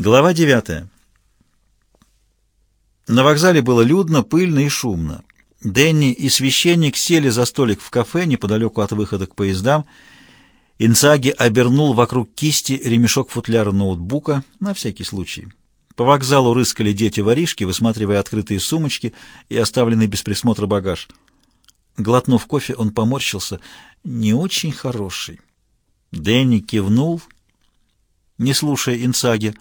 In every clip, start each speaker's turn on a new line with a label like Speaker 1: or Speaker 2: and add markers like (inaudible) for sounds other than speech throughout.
Speaker 1: Глава 9. На вокзале было людно, пыльно и шумно. Дэнни и священник сели за столик в кафе неподалеку от выхода к поездам. Инсаги обернул вокруг кисти ремешок футляра ноутбука на всякий случай. По вокзалу рыскали дети-воришки, высматривая открытые сумочки и оставленный без присмотра багаж. Глотнув кофе, он поморщился. «Не очень хороший». Дэнни кивнул, не слушая Инсаги.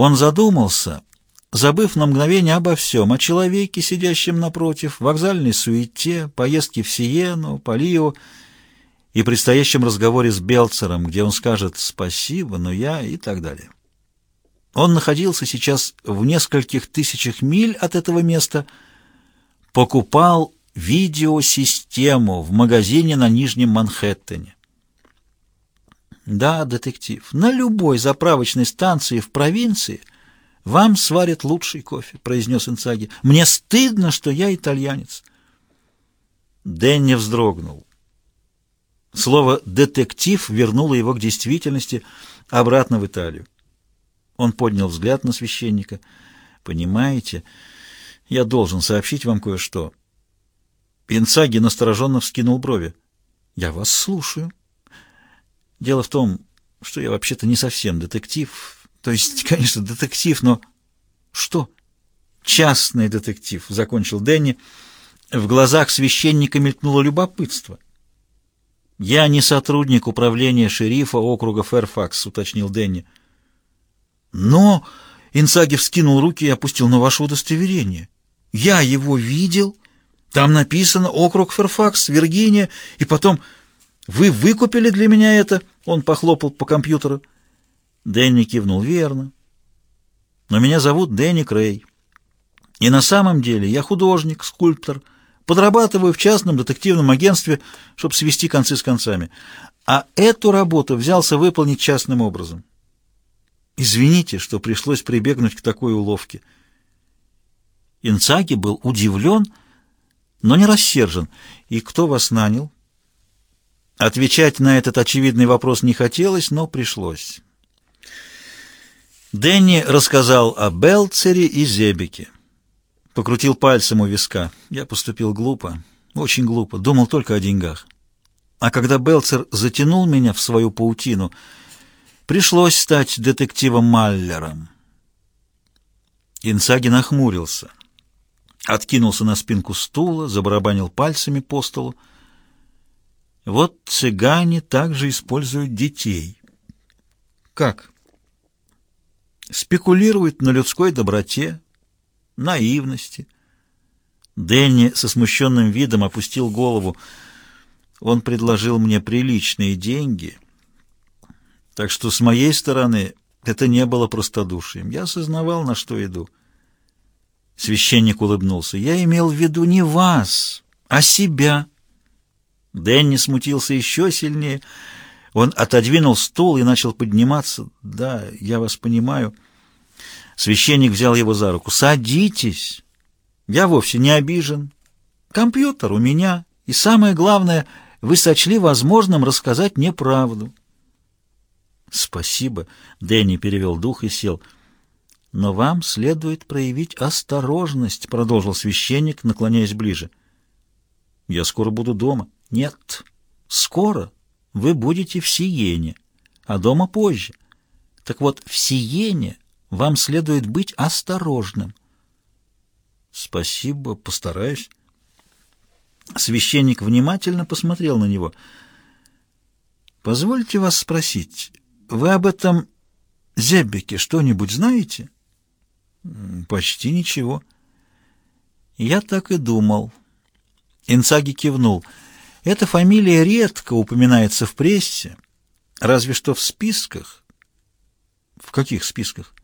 Speaker 1: Он задумался, забыв на мгновение обо всем, о человеке, сидящем напротив, вокзальной суете, поездке в Сиену, Палио и предстоящем разговоре с Белцером, где он скажет «спасибо, но я» и так далее. Он находился сейчас в нескольких тысячах миль от этого места, покупал видеосистему в магазине на Нижнем Манхэттене. Да, детектив, на любой заправочной станции в провинции вам сварят лучший кофе, произнес Инцаги. Мне стыдно, что я итальянец. Дэнни вздрогнул. Слово «детектив» вернуло его к действительности обратно в Италию. Он поднял взгляд на священника. «Понимаете, я должен сообщить вам кое-что». Инцаги настороженно вскинул брови. «Я вас слушаю». Дело в том, что я вообще-то не совсем детектив. То есть, (laughs) конечно, детектив, но... Что? Частный детектив, закончил Дэнни. В глазах священника мелькнуло любопытство. Я не сотрудник управления шерифа округа Фэрфакс, уточнил Дэнни. Но Инсаги вскинул руки и опустил на ваше удостоверение. Я его видел. Там написано округ Фэрфакс, Виргиния, и потом вы выкупили для меня это?» Он похлопал по компьютеру. Дэнни кивнул. «Верно. Но меня зовут Дэнни Крей. И на самом деле я художник, скульптор, подрабатываю в частном детективном агентстве, чтобы свести концы с концами. А эту работу взялся выполнить частным образом. Извините, что пришлось прибегнуть к такой уловке». Инцаги был удивлен, но не рассержен. «И кто вас нанял?» Отвечать на этот очевидный вопрос не хотелось, но пришлось. Дэнни рассказал о Белцере и Зебике. Покрутил пальцем у виска. Я поступил глупо, очень глупо, думал только о деньгах. А когда Белцер затянул меня в свою паутину, пришлось стать детективом Маллером. Инсаги нахмурился, откинулся на спинку стула, забарабанил пальцами по столу. Вот цыгане также используют детей. Как? Спекулируют на людской доброте, наивности. Дэнни со смущенным видом опустил голову. Он предложил мне приличные деньги, так что с моей стороны это не было простодушием. Я осознавал, на что иду. Священник улыбнулся. «Я имел в виду не вас, а себя». Дэнни смутился еще сильнее. Он отодвинул стул и начал подниматься. «Да, я вас понимаю». Священник взял его за руку. «Садитесь. Я вовсе не обижен. Компьютер у меня. И самое главное, вы сочли возможным рассказать мне правду». «Спасибо», — Дэнни перевел дух и сел. «Но вам следует проявить осторожность», — продолжил священник, наклоняясь ближе. «Я скоро буду дома». Нет, скоро вы будете в Сиене, а дома позже. Так вот, в Сиене вам следует быть осторожным. Спасибо, постараюсь. Священник внимательно посмотрел на него. Позвольте вас спросить, вы об этом Зеббеке что-нибудь знаете? Почти ничего. Я так и думал. Инцаги кивнул — эта фамилия редко упоминается в прессе, разве что в списках. В каких списках?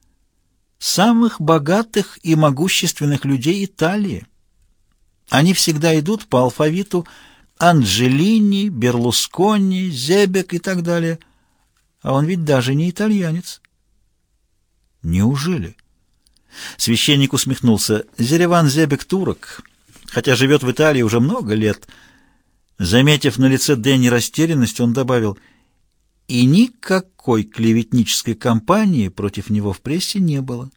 Speaker 1: Самых богатых и могущественных людей Италии. Они всегда идут по алфавиту Анджелини, Берлускони, Зебек и так далее. А он ведь даже не итальянец. Неужели? Священник усмехнулся. Зереван Зебек турок, хотя живет в Италии уже много лет — Заметив на лице Дэнни растерянность, он добавил, и никакой клеветнической кампании против него в прессе не было.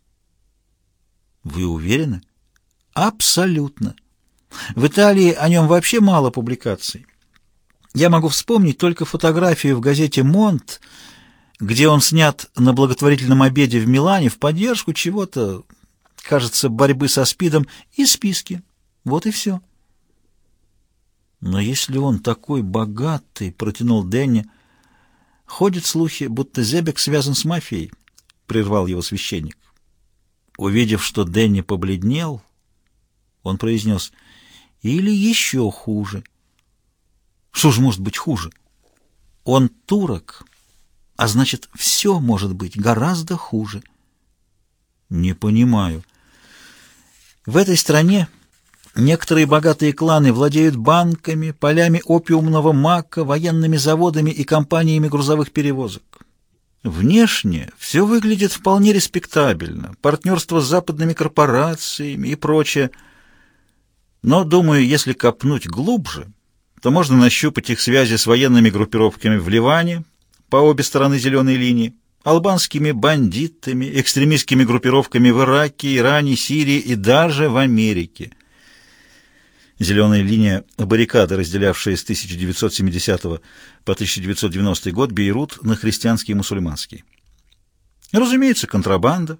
Speaker 1: Вы уверены? Абсолютно. В Италии о нем вообще мало публикаций. Я могу вспомнить только фотографию в газете «Монт», где он снят на благотворительном обеде в Милане в поддержку чего-то, кажется, борьбы со СПИДом, и списки. Вот и все. Но если он такой богатый, протянул Дэнни, ходят слухи, будто Зебек связан с мафией, прервал его священник. Увидев, что Дэнни побледнел, он произнес, или еще хуже. Что же может быть хуже? Он турок, а значит, все может быть гораздо хуже. Не понимаю. В этой стране некоторые богатые кланы владеют банками, полями опиумного мака, военными заводами и компаниями грузовых перевозок. Внешне все выглядит вполне респектабельно, партнерство с западными корпорациями и прочее. Но, думаю, если копнуть глубже, то можно нащупать их связи с военными группировками в Ливане по обе стороны зеленой линии, албанскими бандитами, экстремистскими группировками в Ираке, Иране, Сирии и даже в Америке. Зеленая линия баррикады, разделявшая с 1970 по 1990 год Бейрут на христианский и мусульманский. Разумеется, контрабанда.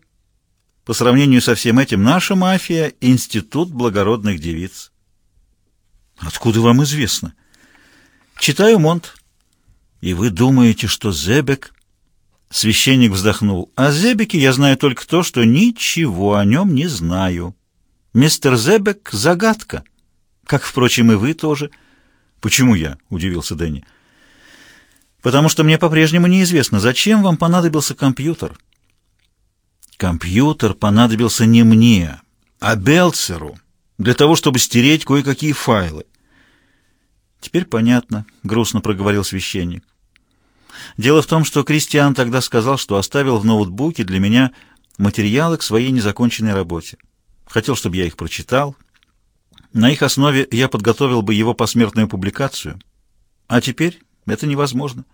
Speaker 1: По сравнению со всем этим, наша мафия — институт благородных девиц. Откуда вам известно? Читаю Монт. И вы думаете, что Зебек Священник вздохнул. «О Зебеке я знаю только то, что ничего о нем не знаю. Мистер Зебек — загадка, как, впрочем, и вы тоже». «Почему я?» — удивился Дэнни. «Потому что мне по-прежнему неизвестно, зачем вам понадобился компьютер». «Компьютер понадобился не мне, а Белцеру, для того, чтобы стереть кое-какие файлы». «Теперь понятно», — грустно проговорил священник. Дело в том, что Кристиан тогда сказал, что оставил в ноутбуке для меня материалы к своей незаконченной работе. Хотел, чтобы я их прочитал. На их основе я подготовил бы его посмертную публикацию. А теперь это невозможно.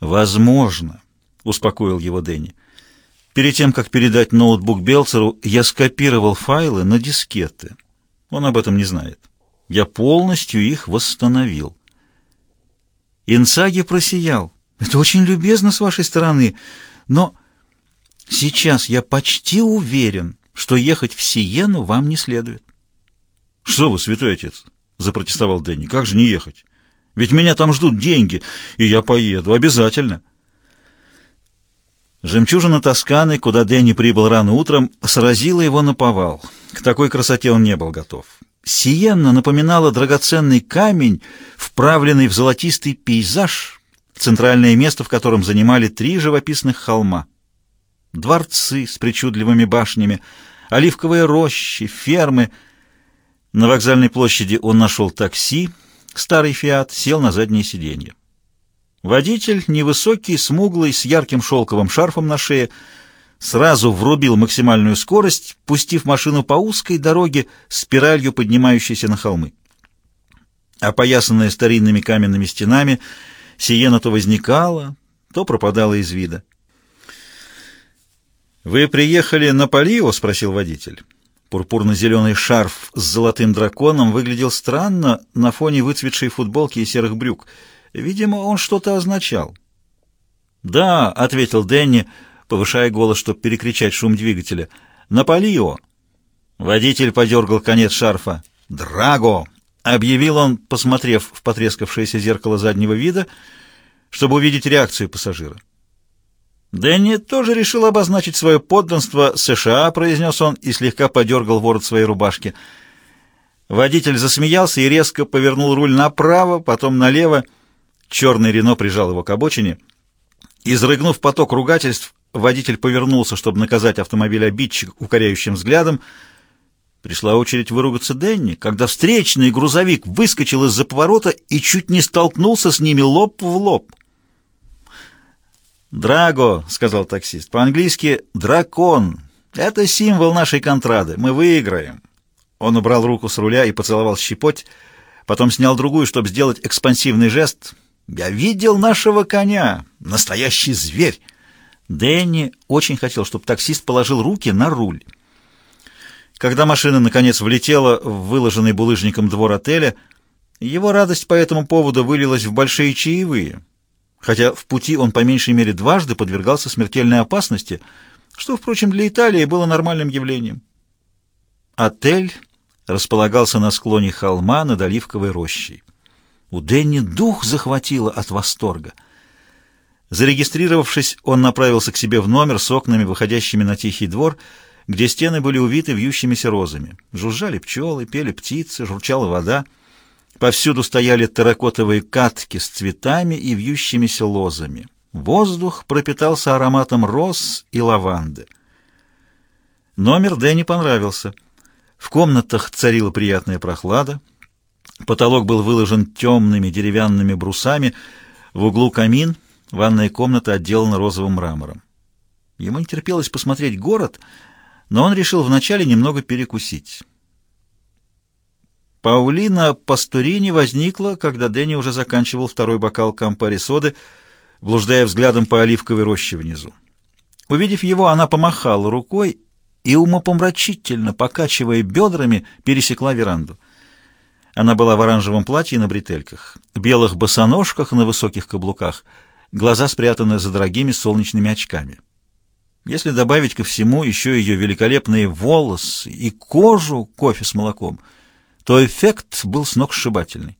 Speaker 1: «Возможно», — успокоил его Дэнни. «Перед тем, как передать ноутбук Белцеру, я скопировал файлы на дискеты. Он об этом не знает. Я полностью их восстановил». Инсаги просиял. «Это очень любезно с вашей стороны, но сейчас я почти уверен, что ехать в Сиену вам не следует». «Что вы, святой отец?» — запротестовал Дэнни. «Как же не ехать? Ведь меня там ждут деньги, и я поеду, обязательно». Жемчужина Тосканы, куда Дэнни прибыл рано утром, сразила его на повал. К такой красоте он не был готов. Сиенна напоминала драгоценный камень, вправленный в золотистый пейзаж, центральное место в котором занимали три живописных холма. Дворцы с причудливыми башнями, оливковые рощи, фермы. На вокзальной площади он нашел такси, старый «Фиат», сел на заднее сиденье. Водитель, невысокий, смуглый, с ярким шелковым шарфом на шее, сразу врубил максимальную скорость, пустив машину по узкой дороге, спиралью поднимающейся на холмы. Опоясанная старинными каменными стенами, Сиена то возникала, то пропадала из вида. «Вы приехали на Палио?» — спросил водитель. Пурпурно-зеленый шарф с золотым драконом выглядел странно на фоне выцветшей футболки и серых брюк. Видимо, он что-то означал. «Да», — ответил Дэнни, — повышая голос, чтобы перекричать шум двигателя. «На Палио!» Водитель подергал конец шарфа. «Драго!» — объявил он, посмотрев в потрескавшееся зеркало заднего вида, чтобы увидеть реакцию пассажира. «Дэнни тоже решил обозначить свое подданство США», — произнес он и слегка подергал ворот своей рубашки. Водитель засмеялся и резко повернул руль направо, потом налево. Черный Рено прижал его к обочине. Изрыгнув поток ругательств, Водитель повернулся, чтобы наказать автомобиль обидчик укоряющим взглядом. Пришла очередь выругаться Денни, когда встречный грузовик выскочил из-за поворота и чуть не столкнулся с ними лоб в лоб. «Драго», — сказал таксист, по-английски «дракон». Это символ нашей контрады. Мы выиграем. Он убрал руку с руля и поцеловал щепоть, потом снял другую, чтобы сделать экспансивный жест. Я видел нашего коня! Настоящий зверь!» Дэнни очень хотел, чтобы таксист положил руки на руль. Когда машина, наконец, влетела в выложенный булыжником двор отеля, его радость по этому поводу вылилась в большие чаевые, хотя в пути он по меньшей мере дважды подвергался смертельной опасности, что, впрочем, для Италии было нормальным явлением. Отель располагался на склоне холма над оливковой рощей. У Дэнни дух захватило от восторга — Зарегистрировавшись, он направился к себе в номер с окнами, выходящими на тихий двор, где стены были увиты вьющимися розами. Жужжали пчелы, пели птицы, журчала вода. Повсюду стояли терракотовые катки с цветами и вьющимися лозами. Воздух пропитался ароматом роз и лаванды. Номер Дэнни понравился. В комнатах царила приятная прохлада. Потолок был выложен темными деревянными брусами. В углу камин — Ванная комната отделана розовым мрамором. Ему не терпелось посмотреть город, но он решил вначале немного перекусить. Паулина Пасторини возникла, когда Дэнни уже заканчивал второй бокал кампари соды, блуждая взглядом по оливковой роще внизу. Увидев его, она помахала рукой и умопомрачительно, покачивая бедрами, пересекла веранду. Она была в оранжевом платье на бретельках, белых босоножках на высоких каблуках — глаза спрятаны за дорогими солнечными очками. Если добавить ко всему еще ее великолепные волосы и кожу кофе с молоком, то эффект был сногсшибательный.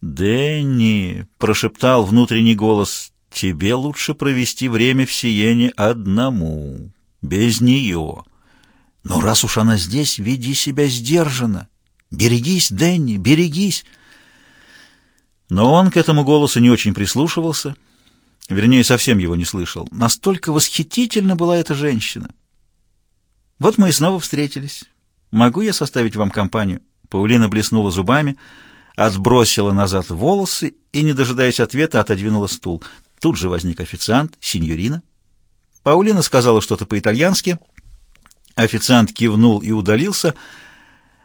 Speaker 1: «Дэнни», — прошептал внутренний голос, — «тебе лучше провести время в Сиене одному, без нее. Но раз уж она здесь, веди себя сдержанно. Берегись, Дэнни, берегись». Но он к этому голосу не очень прислушивался, вернее, совсем его не слышал. Настолько восхитительна была эта женщина. Вот мы и снова встретились. Могу я составить вам компанию? Паулина блеснула зубами, отбросила назад волосы и, не дожидаясь ответа, отодвинула стул. Тут же возник официант, сеньорина. Паулина сказала что-то по-итальянски. Официант кивнул и удалился, —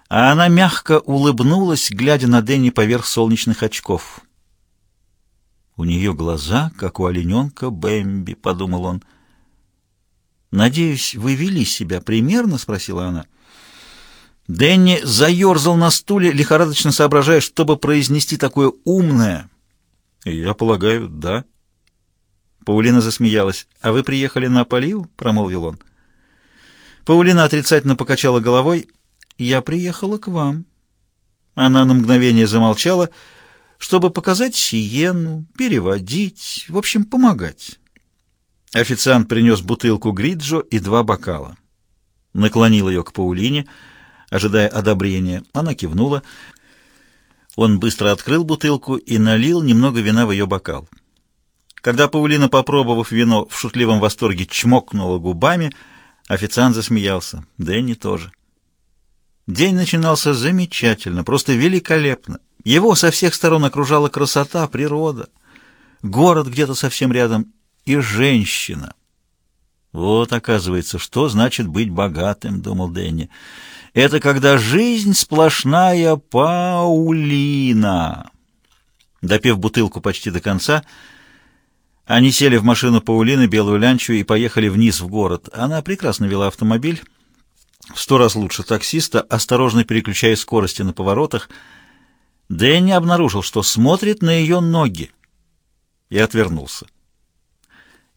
Speaker 1: а она мягко улыбнулась, глядя на Дэнни поверх солнечных очков. «У нее глаза, как у олененка Бэмби», — подумал он. «Надеюсь, вы вели себя примерно?» — спросила она. Дэнни заерзал на стуле, лихорадочно соображая, чтобы произнести такое умное. «Я полагаю, да». Паулина засмеялась. «А вы приехали на Полив?» — промолвил он. Паулина отрицательно покачала головой. «Я приехала к вам». Она на мгновение замолчала, чтобы показать Сиену, переводить, в общем, помогать. Официант принес бутылку гриджо и два бокала. Наклонил ее к Паулине, ожидая одобрения. Она кивнула. Он быстро открыл бутылку и налил немного вина в ее бокал. Когда Паулина, попробовав вино, в шутливом восторге чмокнула губами, официант засмеялся. Дэнни тоже. День начинался замечательно, просто великолепно. Его со всех сторон окружала красота, природа, город где-то совсем рядом и женщина. Вот, оказывается, что значит быть богатым, думал Дэнни. Это когда жизнь сплошная Паулина. Допив бутылку почти до конца, они сели в машину Паулины, белую лянчу, и поехали вниз в город. Она прекрасно вела автомобиль, в сто раз лучше таксиста, осторожно переключая скорости на поворотах. Дэнни обнаружил, что смотрит на ее ноги, и отвернулся.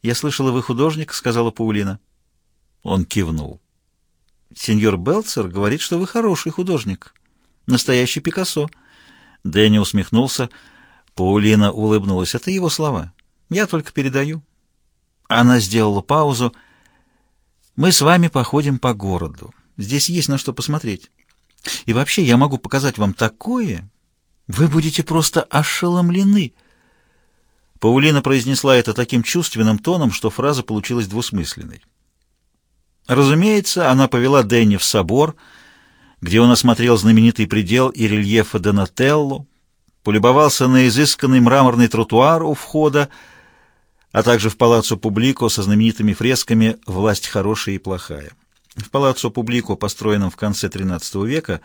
Speaker 1: «Я слышала, вы художник», — сказала Паулина. Он кивнул. «Сеньор Белцер говорит, что вы хороший художник. Настоящий Пикассо». Дэнни усмехнулся. Паулина улыбнулась. «Это его слова. Я только передаю». Она сделала паузу. «Мы с вами походим по городу. Здесь есть на что посмотреть. И вообще я могу показать вам такое, вы будете просто ошеломлены. Паулина произнесла это таким чувственным тоном, что фраза получилась двусмысленной. Разумеется, она повела Дэнни в собор, где он осмотрел знаменитый предел и рельефа Донателло, полюбовался на изысканный мраморный тротуар у входа, а также в палаццо Публико со знаменитыми фресками «Власть хорошая и плохая». В палаццо Публико, построенном в конце XIII века,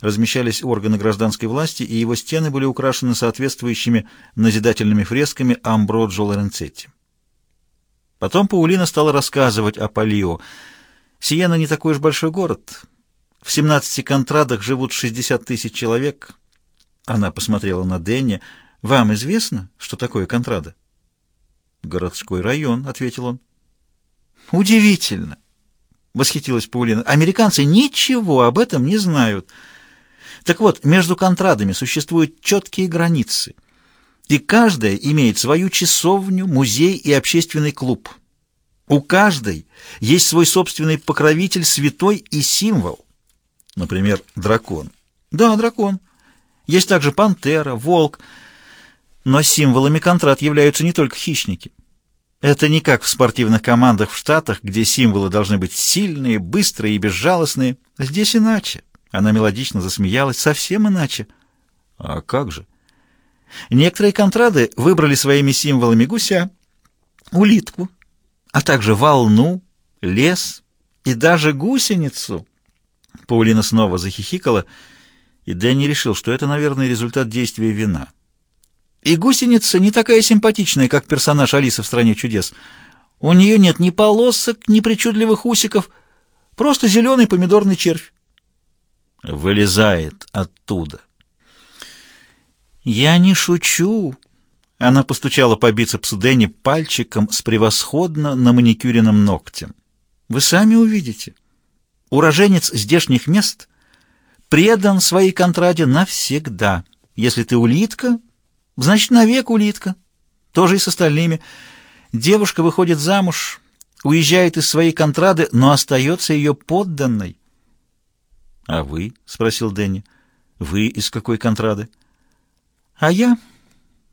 Speaker 1: размещались органы гражданской власти, и его стены были украшены соответствующими назидательными фресками Амброджо Лоренцетти. Потом Паулина стала рассказывать о Палио. Сиена не такой уж большой город. В 17 контрадах живут 60 тысяч человек. Она посмотрела на Дэнни. «Вам известно, что такое контрада?» «Городской район», — ответил он. «Удивительно!» — восхитилась Паулина. «Американцы ничего об этом не знают. Так вот, между контрадами существуют четкие границы, и каждая имеет свою часовню, музей и общественный клуб. У каждой есть свой собственный покровитель, святой и символ. Например, дракон. Да, дракон. Есть также пантера, волк. Но символами контрад являются не только хищники. Это не как в спортивных командах в Штатах, где символы должны быть сильные, быстрые и безжалостные. Здесь иначе. Она мелодично засмеялась. Совсем иначе. А как же? Некоторые контрады выбрали своими символами гуся, улитку, а также волну, лес и даже гусеницу. Паулина снова захихикала, и Дэнни решил, что это, наверное, результат действия вина. И гусеница не такая симпатичная, как персонаж Алисы в «Стране чудес». У нее нет ни полосок, ни причудливых усиков, просто зеленый помидорный червь. Вылезает оттуда. «Я не шучу!» Она постучала по бицепсу Дэнни пальчиком с превосходно на маникюренным ногтем. «Вы сами увидите. Уроженец здешних мест предан своей контраде навсегда. Если ты улитка, Значит, навек улитка. Тоже и с остальными. Девушка выходит замуж, уезжает из своей контрады, но остается ее подданной. — А вы? — спросил Дэнни. — Вы из какой контрады? — А я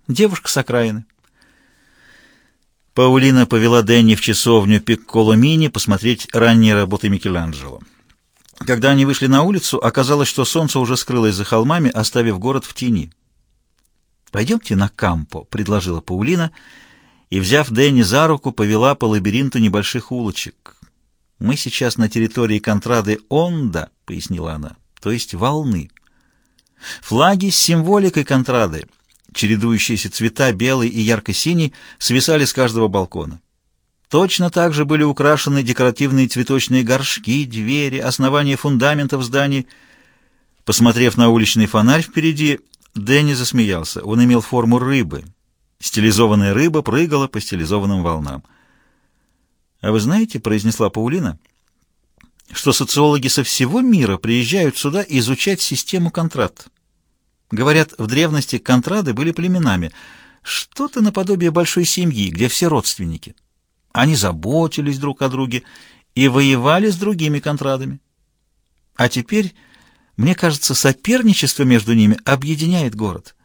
Speaker 1: девушка с окраины. Паулина повела Дэнни в часовню Пикколо Мини посмотреть ранние работы Микеланджело. Когда они вышли на улицу, оказалось, что солнце уже скрылось за холмами, оставив город в тени. «Пойдемте на Кампо», — предложила Паулина, и, взяв Дэнни за руку, повела по лабиринту небольших улочек. «Мы сейчас на территории контрады Онда», — пояснила она, — «то есть волны. Флаги с символикой контрады, чередующиеся цвета белый и ярко-синий, свисали с каждого балкона. Точно так же были украшены декоративные цветочные горшки, двери, основания фундаментов зданий. Посмотрев на уличный фонарь впереди, Дэнни засмеялся. Он имел форму рыбы. Стилизованная рыба прыгала по стилизованным волнам. «А вы знаете, — произнесла Паулина, — что социологи со всего мира приезжают сюда изучать систему контрат. Говорят, в древности контрады были племенами, что-то наподобие большой семьи, где все родственники. Они заботились друг о друге и воевали с другими контрадами. А теперь мне кажется, соперничество между ними объединяет город.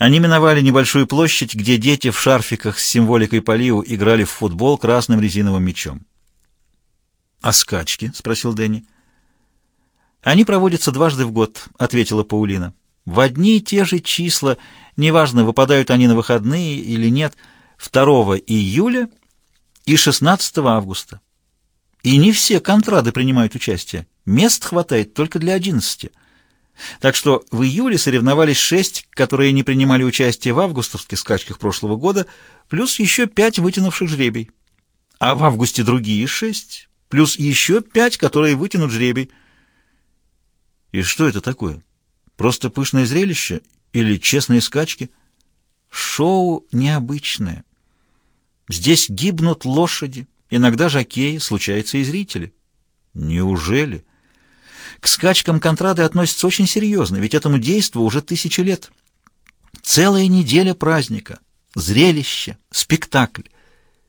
Speaker 1: Они миновали небольшую площадь, где дети в шарфиках с символикой Полиу играли в футбол красным резиновым мячом. «А скачки?» — спросил Дэнни. «Они проводятся дважды в год», — ответила Паулина. «В одни и те же числа, неважно, выпадают они на выходные или нет, 2 июля и 16 августа. И не все контрады принимают участие. Мест хватает только для 11. Так что в июле соревновались шесть, которые не принимали участие в августовских скачках прошлого года, плюс еще пять вытянувших жребий. А в августе другие шесть, плюс еще пять, которые вытянут жребий. И что это такое? Просто пышное зрелище или честные скачки? Шоу необычное. Здесь гибнут лошади, иногда жокеи, случается и зрители. Неужели? К скачкам контрады относятся очень серьезно, ведь этому действу уже тысячи лет. Целая неделя праздника, зрелище, спектакль.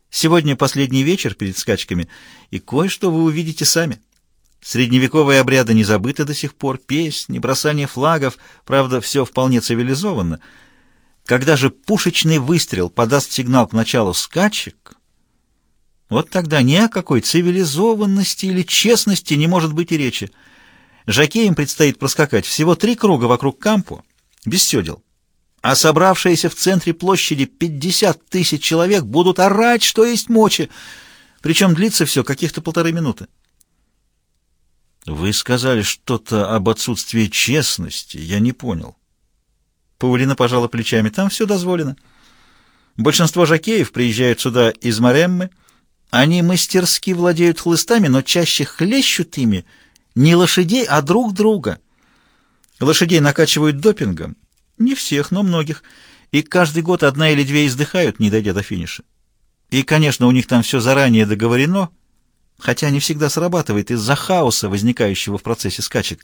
Speaker 1: Сегодня последний вечер перед скачками, и кое-что вы увидите сами. Средневековые обряды не забыты до сих пор, песни, бросание флагов, правда, все вполне цивилизованно. Когда же пушечный выстрел подаст сигнал к началу скачек, вот тогда ни о какой цивилизованности или честности не может быть и речи. Жакеям предстоит проскакать всего три круга вокруг кампу, без седел. А собравшиеся в центре площади 50 тысяч человек будут орать, что есть мочи. Причем длится все каких-то полторы минуты. Вы сказали что-то об отсутствии честности. Я не понял.
Speaker 2: Паулина пожала плечами. Там все дозволено. Большинство жокеев приезжают сюда из Мареммы. Они мастерски владеют хлыстами, но чаще хлещут ими не лошадей, а друг друга. Лошадей накачивают допингом. Не всех, но многих. И каждый год одна или две издыхают, не дойдя до финиша. И, конечно, у них там все заранее договорено, хотя не всегда срабатывает из-за хаоса, возникающего в процессе скачек.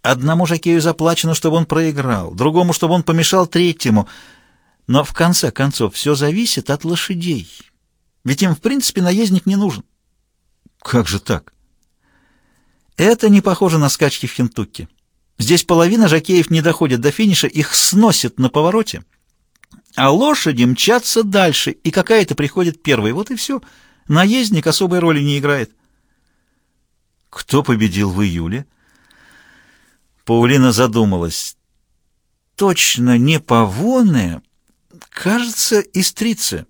Speaker 2: Одному жокею заплачено, чтобы он проиграл, другому, чтобы он помешал третьему. Но в конце концов все зависит от лошадей. Ведь им, в принципе, наездник не нужен.
Speaker 1: Как же так?
Speaker 2: Это не похоже на скачки в Хентукки. Здесь половина жокеев не доходит до финиша, их сносит на повороте, а лошади мчатся дальше, и какая-то приходит первой. Вот и все. Наездник особой роли не играет.
Speaker 1: Кто победил в июле?
Speaker 2: Паулина задумалась. Точно не Павоне, кажется, истрицы.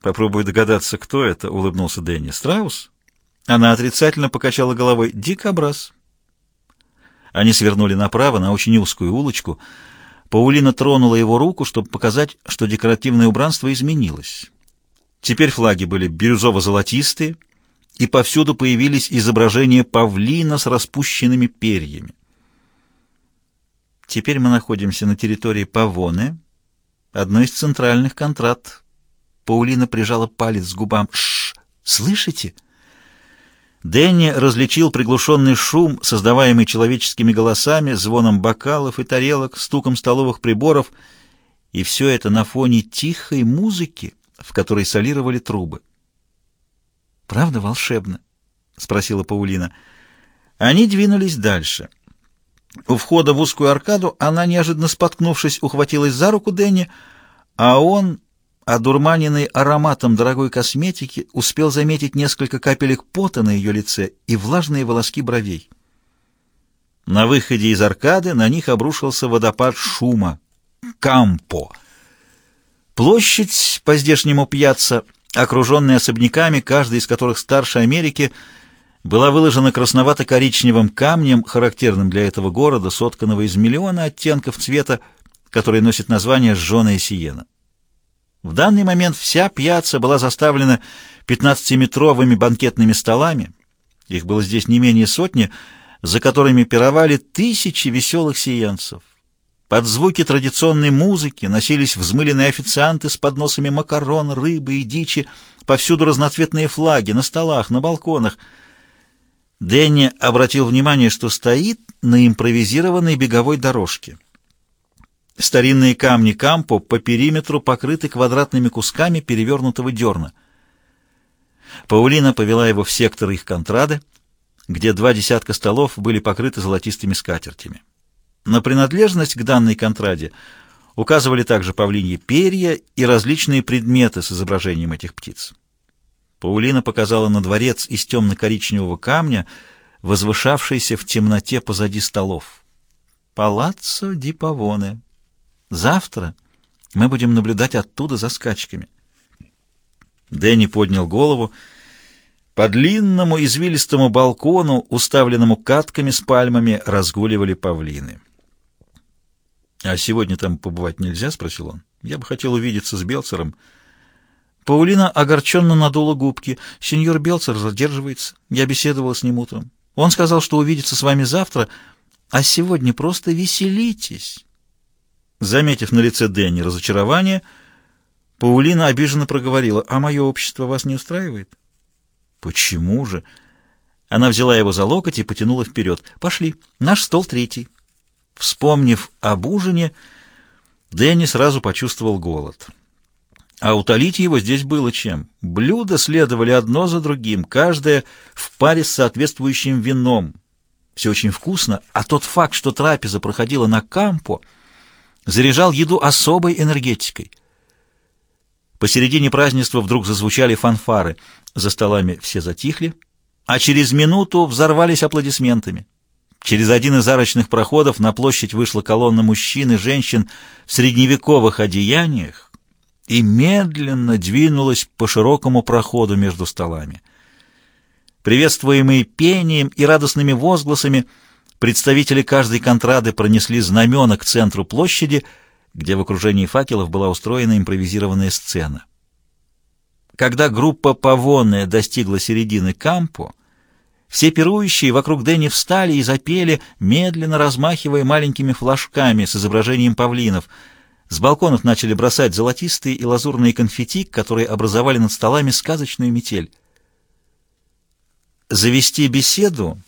Speaker 1: Попробуй догадаться, кто это, улыбнулся Дэнни. Страус?
Speaker 2: Она отрицательно покачала головой. Дикобраз. Они свернули направо на очень узкую улочку. Паулина тронула его руку, чтобы показать, что декоративное убранство изменилось. Теперь флаги были бирюзово-золотистые, и повсюду появились изображения павлина с распущенными перьями. Теперь мы находимся на территории Павоне, одной из центральных контрат. Паулина прижала палец к губам. Шш! Слышите? Дэнни различил приглушенный шум, создаваемый человеческими голосами, звоном бокалов и тарелок, стуком столовых приборов, и все это на фоне тихой музыки, в которой солировали трубы. «Правда волшебно?» — спросила Паулина. Они двинулись дальше. У входа в узкую аркаду она, неожиданно споткнувшись, ухватилась за руку Дэнни, а он Одурманенный ароматом дорогой косметики, успел заметить несколько капелек пота на ее лице и влажные волоски бровей. На выходе из аркады на них обрушился водопад шума. Кампо. Площадь, по-здешнему пьяца, окруженная особняками, каждый из которых старше Америки, была выложена красновато-коричневым камнем, характерным для этого города, сотканного из миллиона оттенков цвета, который носит название «Жженая сиена». В данный момент вся пьяца была заставлена 15-метровыми банкетными столами, их было здесь не менее сотни, за которыми пировали тысячи веселых сиенцев. Под звуки традиционной музыки носились взмыленные официанты с подносами макарон, рыбы и дичи, повсюду разноцветные флаги, на столах, на балконах. Дэнни обратил внимание, что стоит на импровизированной беговой дорожке. Старинные камни кампо по периметру покрыты квадратными кусками перевернутого дерна. Паулина повела его в сектор их контрады, где два десятка столов были покрыты золотистыми скатертями. На принадлежность к данной контраде указывали также павлиньи перья и различные предметы с изображением этих птиц. Паулина показала на дворец из темно-коричневого камня, возвышавшийся в темноте позади столов. «Палаццо ди Павоне», Завтра мы будем наблюдать оттуда за скачками. Дэнни поднял голову. По длинному извилистому балкону, уставленному катками с пальмами, разгуливали павлины. «А сегодня там побывать нельзя?» — спросил он. «Я бы хотел увидеться с Белцером». Паулина огорченно надула губки. «Сеньор Белцер задерживается. Я беседовала с ним утром. Он сказал, что увидится с вами завтра, а сегодня просто веселитесь». Заметив на лице Дэнни разочарование, Паулина обиженно проговорила, «А мое общество вас не устраивает?» «Почему же?» Она взяла его за локоть и потянула вперед. «Пошли, наш стол третий». Вспомнив об ужине, Дэнни сразу почувствовал голод. А утолить его здесь было чем. Блюда следовали одно за другим, каждое в паре с соответствующим вином. Все очень вкусно, а тот факт, что трапеза проходила на кампо — заряжал еду особой энергетикой. Посередине празднества вдруг зазвучали фанфары. За столами все затихли, а через минуту взорвались аплодисментами. Через один из арочных проходов на площадь вышла колонна мужчин и женщин в средневековых одеяниях и медленно двинулась по широкому проходу между столами. Приветствуемые пением и радостными возгласами, представители каждой контрады пронесли знамена к центру площади, где в окружении факелов была устроена импровизированная сцена. Когда группа Павоне достигла середины кампо, все пирующие вокруг Дэнни встали и запели, медленно размахивая маленькими флажками с изображением павлинов. С балконов начали бросать золотистые и лазурные конфетти, которые образовали над столами сказочную метель. Завести беседу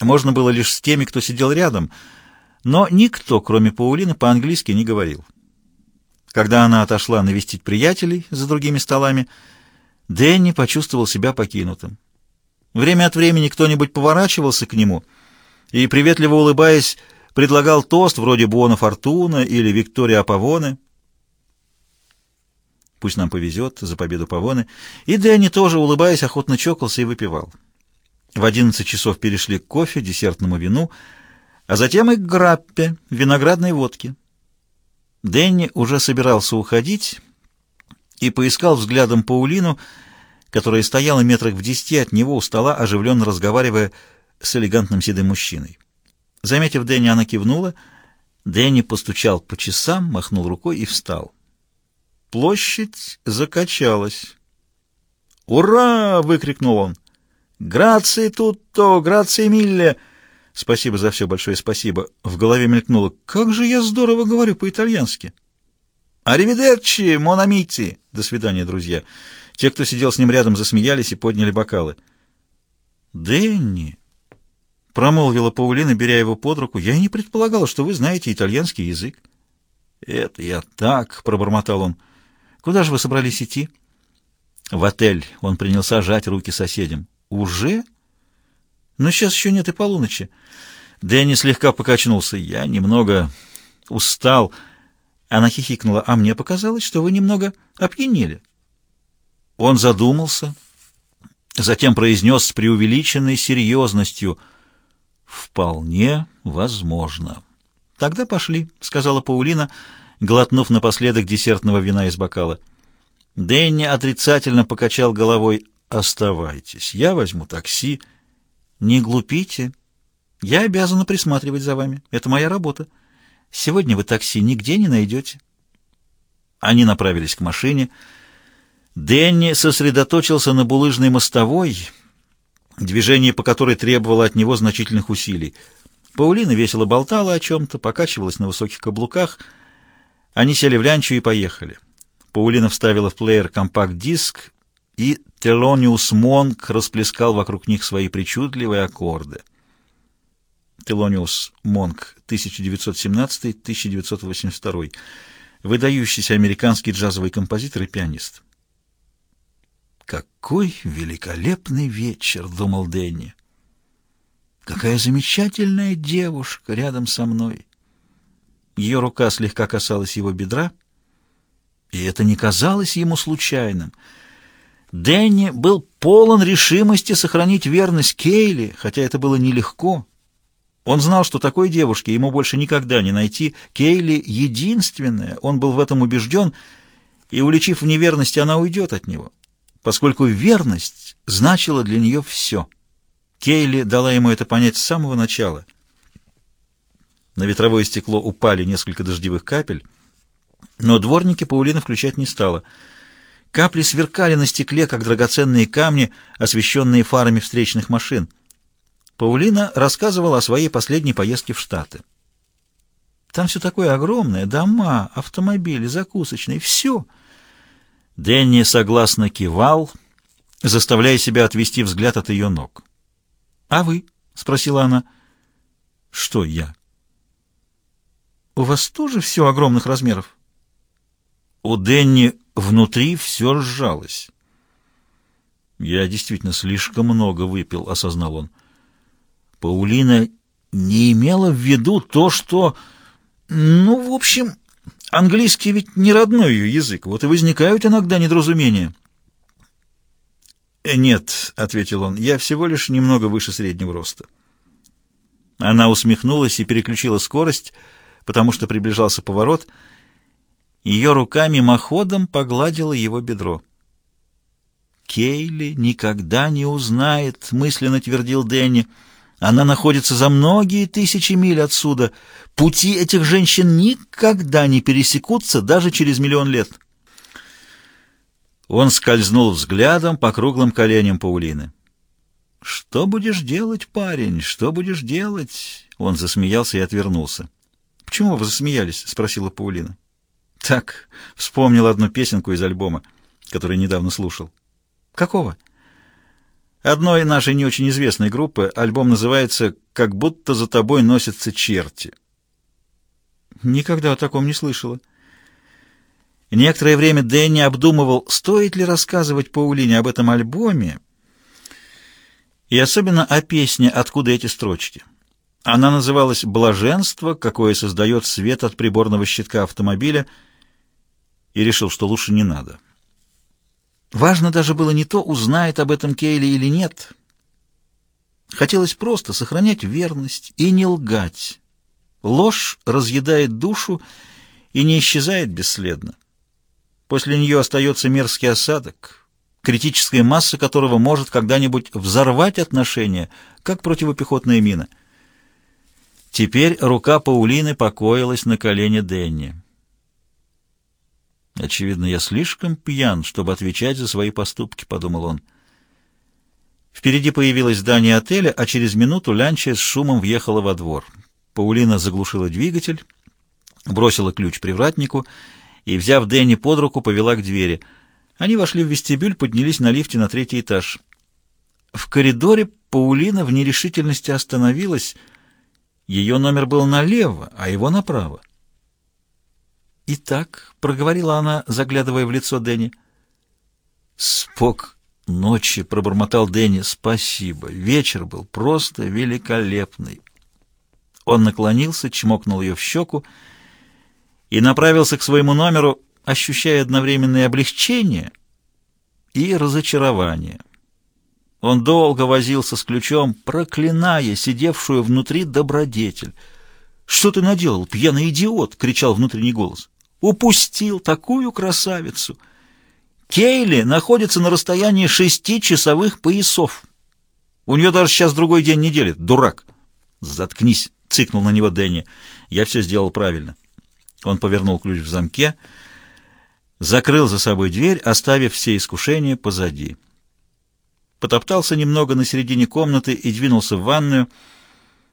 Speaker 2: можно было лишь с теми, кто сидел рядом, но никто, кроме Паулины, по-английски не говорил. Когда она отошла навестить приятелей за другими столами, Дэнни почувствовал себя покинутым. Время от времени кто-нибудь поворачивался к нему и, приветливо улыбаясь, предлагал тост вроде Буона Фортуна или Виктория Павоне. Пусть нам повезет за победу Павоны. И Дэнни тоже, улыбаясь, охотно чокался и выпивал. В одиннадцать часов перешли к кофе, десертному вину, а затем и к граппе, виноградной водке. Дэнни уже собирался уходить и поискал взглядом Паулину, которая стояла метрах в десяти от него у стола, оживленно разговаривая с элегантным седым мужчиной. Заметив Дэнни, она кивнула. Дэнни постучал по часам, махнул рукой и встал. Площадь закачалась. «Ура!» — выкрикнул он. «Грации тутто! Грации милле!» «Спасибо за все, большое спасибо!» В голове мелькнуло. «Как же я здорово говорю по-итальянски!» «Аривидерчи, монамити!» «До свидания, друзья!» Те, кто сидел с ним рядом, засмеялись и подняли бокалы. «Дэнни!» — промолвила Паулина, беря его под руку. «Я и не предполагала, что вы знаете итальянский язык». «Это я так!» — пробормотал он. «Куда же вы собрались идти?» «В отель». Он принялся жать руки соседям. «Уже?» «Но сейчас еще нет и полуночи». Дэнни слегка покачнулся. «Я немного устал». Она хихикнула. «А мне показалось, что вы немного опьянели». Он задумался, затем произнес с преувеличенной серьезностью «Вполне возможно». «Тогда пошли», — сказала Паулина, глотнув напоследок десертного вина из бокала. Дэнни отрицательно покачал головой «Оставайтесь, я возьму такси». «Не глупите. Я обязана присматривать за вами. Это моя работа. Сегодня вы такси нигде не найдете». Они направились к машине, — Дэнни сосредоточился на булыжной мостовой, движение по которой требовало от него значительных усилий. Паулина весело болтала о чем-то, покачивалась на высоких каблуках. Они сели в лянчу и поехали. Паулина вставила в плеер компакт-диск, и Телониус Монк расплескал вокруг них свои причудливые аккорды. Телониус Монк, 1917-1982, выдающийся американский джазовый композитор и пианист. «Какой великолепный вечер!» — думал Дэнни. «Какая замечательная девушка рядом со мной!» Ее рука слегка касалась его бедра, и это не казалось ему случайным. Дэнни был полон решимости сохранить верность Кейли, хотя это было нелегко. Он знал, что такой девушки ему больше никогда не найти. Кейли — единственная, он был в этом убежден, и, уличив в неверности, она уйдет от него поскольку верность значила для нее все. Кейли дала ему это понять с самого начала. На ветровое стекло упали несколько дождевых капель, но дворники Паулина включать не стала. Капли сверкали на стекле, как драгоценные камни, освещенные фарами встречных машин. Паулина рассказывала о своей последней поездке в Штаты. Там все такое огромное, дома, автомобили, закусочные, все — Дэнни согласно кивал, заставляя себя отвести взгляд от ее ног. «А вы?» — спросила она. «Что я?» «У вас тоже все огромных размеров?» У Дэнни внутри все сжалось. «Я действительно слишком много выпил», — осознал он. Паулина не имела в виду то, что... Ну, в общем, Английский ведь не родной ее язык, вот и возникают иногда недоразумения. «Э, «Нет», — ответил он, — «я всего лишь немного выше среднего роста». Она усмехнулась и переключила скорость, потому что приближался поворот. Ее рука мимоходом погладила его бедро.
Speaker 1: Кейли никогда не узнает», — мысленно твердил Дэнни. «Она находится за многие тысячи миль отсюда. Пути этих женщин никогда не пересекутся даже через миллион лет». Он скользнул взглядом по круглым коленям Паулины. «Что будешь делать, парень? Что будешь делать?» Он засмеялся и отвернулся. «Почему вы засмеялись?» — спросила Паулина. «Так, вспомнил одну песенку из альбома, который недавно слушал». «Какого?» «Одной нашей не очень известной группы. Альбом называется «Как будто за тобой носятся черти». «Никогда о таком не слышала». Некоторое время Дэнни обдумывал, стоит ли рассказывать Паулине об этом альбоме, и особенно о песне «Откуда эти строчки?». Она называлась «Блаженство, какое создает свет от приборного щитка автомобиля», и решил, что лучше не надо. Важно даже было не то, узнает об этом Кейли или нет. Хотелось просто сохранять верность и не лгать. Ложь разъедает душу и не исчезает бесследно. После нее остается мерзкий осадок, критическая масса которого может когда-нибудь взорвать отношения, как противопехотная мина. Теперь рука Паулины покоилась на колене Денни. «Очевидно, я слишком пьян, чтобы отвечать за свои поступки», — подумал он. Впереди появилось здание отеля, а через минуту Лянча с шумом въехала во двор. Паулина заглушила двигатель, бросила ключ привратнику и, взяв Дэнни под руку, повела к двери. Они вошли в вестибюль, поднялись на лифте на третий этаж. В коридоре Паулина в нерешительности остановилась. Ее номер был налево, а его направо. «Итак», — проговорила она, заглядывая в лицо Дэнни. «Спок ночи», — пробормотал Дэнни. «Спасибо. Вечер был просто великолепный». Он наклонился, чмокнул ее в щеку и направился к своему номеру, ощущая одновременное облегчение и разочарование. Он долго возился с ключом, проклиная сидевшую внутри добродетель. «Что ты наделал, пьяный идиот?» — кричал внутренний голос. «Упустил такую красавицу!» Кейли находится на расстоянии шести часовых поясов. У нее даже сейчас другой день недели. Дурак! Заткнись, цикнул на него Дэнни. Я все сделал правильно. Он повернул ключ в замке, закрыл за собой дверь, оставив все искушения позади. Потоптался немного на середине комнаты и двинулся в ванную,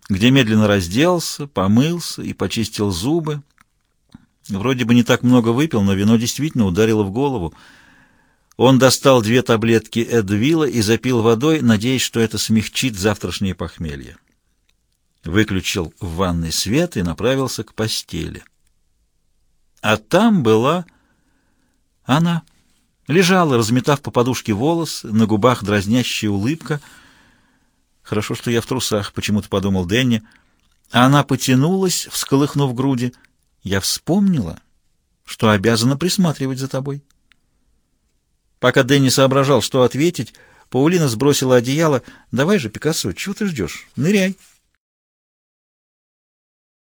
Speaker 1: где медленно разделся, помылся и почистил зубы. Вроде бы не так много выпил, но вино действительно ударило в голову. Он достал две таблетки Эдвила и запил водой, надеясь, что это смягчит завтрашнее похмелье. Выключил в ванной свет и направился к постели. А там была она. Лежала, разметав по подушке волос, на губах дразнящая улыбка. Хорошо, что я в трусах, почему-то подумал Дэнни. Она потянулась, всколыхнув груди. Я вспомнила, что обязана присматривать за тобой. Пока Дэнни соображал, что ответить, Паулина сбросила одеяло. «Давай же, Пикассо, чего ты ждешь? Ныряй!»